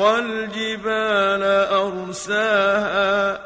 والجبال أرساها